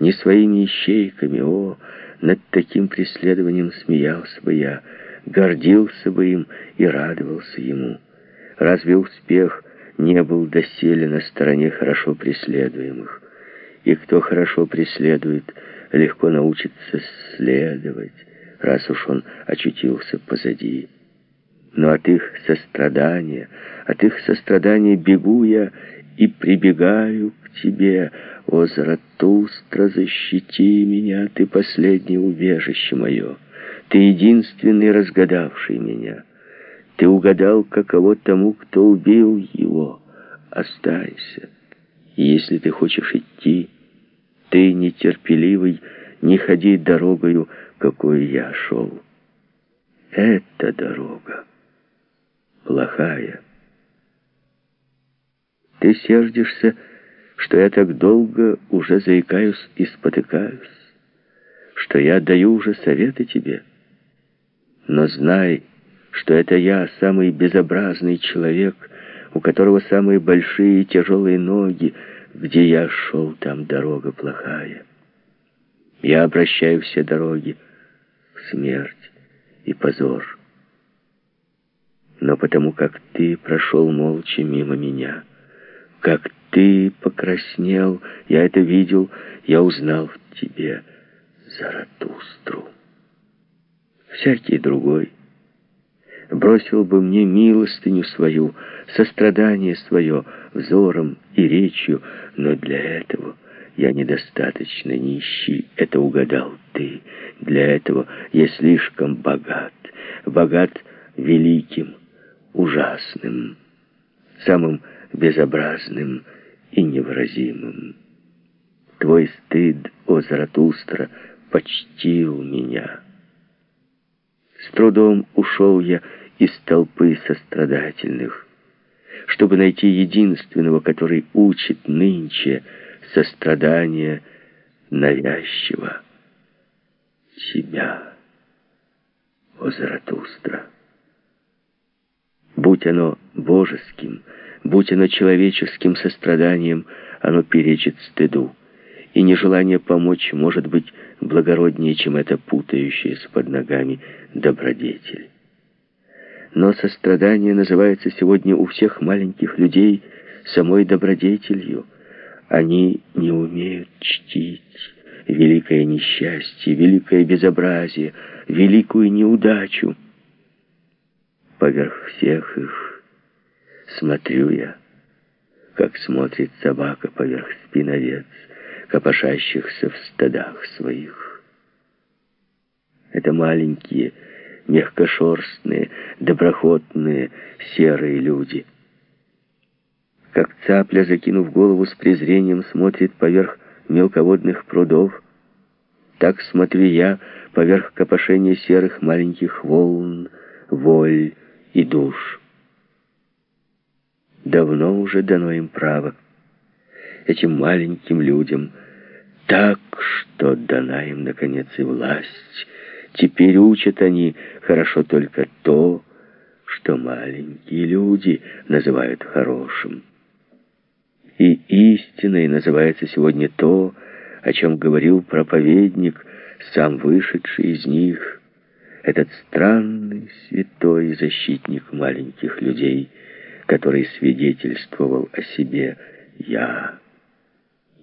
не своими ищейками. О, над таким преследованием смеялся бы я, гордился бы им и радовался ему. Разве успех не был доселе на стороне хорошо преследуемых? И кто хорошо преследует, легко научится следовать, раз уж он очутился позади. Но от их сострадания, от их сострадания бегу я и прибегаю к тебе, о Заратустра, защити меня, ты последнее убежище мое, ты единственный разгадавший меня. Ты угадал, каково тому, кто убил его. Останься. Если ты хочешь идти, ты нетерпеливый, не ходи дорогою, какой я шел. Эта дорога плохая. Ты сердишься, что я так долго уже заикаюсь и спотыкаюсь, что я даю уже советы тебе. Но знай, что это я, самый безобразный человек, у которого самые большие и тяжелые ноги, где я шел, там дорога плохая. Я обращаю все дороги в смерть и позор. Но потому как ты прошел молча мимо меня, как ты покраснел, я это видел, я узнал в тебе Заратустру. Всякий другой бросил бы мне милостыню свою, сострадание свое, взором и речью, но для этого я недостаточно нищий, это угадал ты. Для этого я слишком богат, богат великим, ужасным, самым безобразным и невыразимым. Твой стыд, о Заратустра, почтил меня». С трудом ушел я из толпы сострадательных, чтобы найти единственного, который учит нынче сострадания навязчиво. Тебя, о Заратустра. Будь оно божеским, будь оно человеческим состраданием, оно перечит стыду и нежелание помочь может быть благороднее, чем это путающееся под ногами добродетель. Но сострадание называется сегодня у всех маленьких людей самой добродетелью. Они не умеют чтить великое несчастье, великое безобразие, великую неудачу. Поверх всех их смотрю я, как смотрит собака поверх спин овец, копошащихся в стадах своих. Это маленькие, мягкошерстные, доброходные, серые люди. Как цапля, закинув голову с презрением, смотрит поверх мелководных прудов, так смотрю я поверх копошения серых маленьких волн, воль и душ. Давно уже дано им право этим маленьким людям, так, что дана им, наконец, и власть. Теперь учат они хорошо только то, что маленькие люди называют хорошим. И истиной называется сегодня то, о чем говорил проповедник, сам вышедший из них, этот странный святой защитник маленьких людей, который свидетельствовал о себе «Я»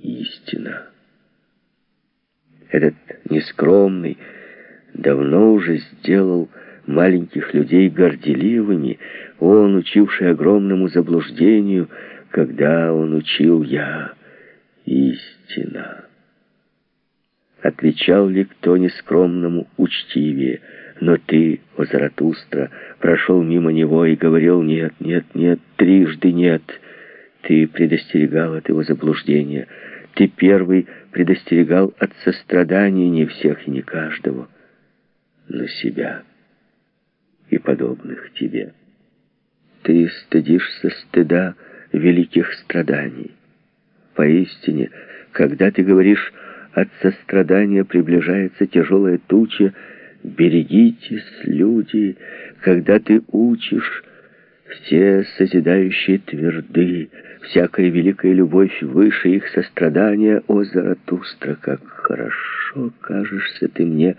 истина. Этот нескромный давно уже сделал маленьких людей горделивыми, он, учивший огромному заблуждению, когда он учил «я» истина. Отвечал ли кто нескромному учтивее, но ты, о Заратустра, прошел мимо него и говорил «нет, нет, нет, трижды нет». Ты предостерегал от его заблуждения, ты первый предостерегал от сострадания не всех и не каждого, но себя и подобных тебе. Ты стыдишься стыда великих страданий. Поистине, когда ты говоришь «от сострадания приближается тяжелая туча», берегитесь, люди, когда ты учишь «все созидающие тверды», всякая великая любовь выше их сострадания. О, Заратустра, как хорошо кажешься ты мне!»